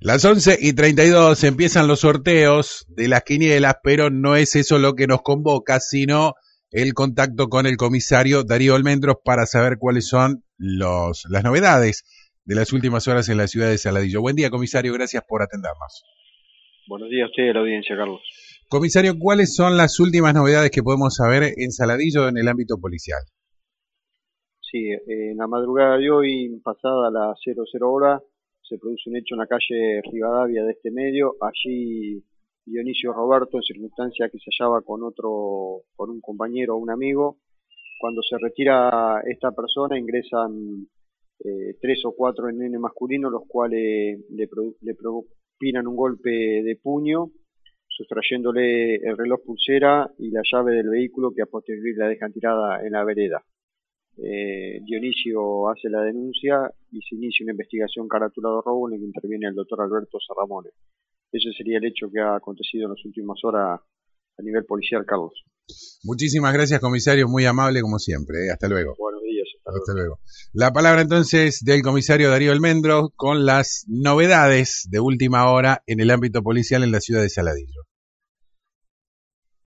Las 11 y 32 empiezan los sorteos de las quinielas, pero no es eso lo que nos convoca, sino el contacto con el comisario Darío Almendros para saber cuáles son los, las novedades de las últimas horas en la ciudad de Saladillo. Buen día, comisario, gracias por atendernos. Buenos días a usted y a la audiencia, Carlos. Comisario, ¿cuáles son las últimas novedades que podemos saber en Saladillo en el ámbito policial? Sí, en la madrugada de hoy, pasada las 00 hora, se produce un hecho en la calle Rivadavia de este medio. Allí Dionisio Roberto, en circunstancia que se hallaba con otro, con un compañero o un amigo, cuando se retira esta persona ingresan eh, tres o cuatro nenes masculinos, los cuales le, le propinan un golpe de puño, sustrayéndole el reloj pulsera y la llave del vehículo que a posteriori la dejan tirada en la vereda. Eh, Dionisio hace la denuncia y se inicia una investigación caratulado robo en la que interviene el doctor Alberto Sarramone. Ese sería el hecho que ha acontecido en las últimas horas a nivel policial, Carlos. Muchísimas gracias, comisario, muy amable como siempre. ¿eh? Hasta luego. Buenos días. Hasta, luego. La palabra entonces del comisario Darío Almendro con las novedades de última hora en el ámbito policial en la ciudad de Saladillo.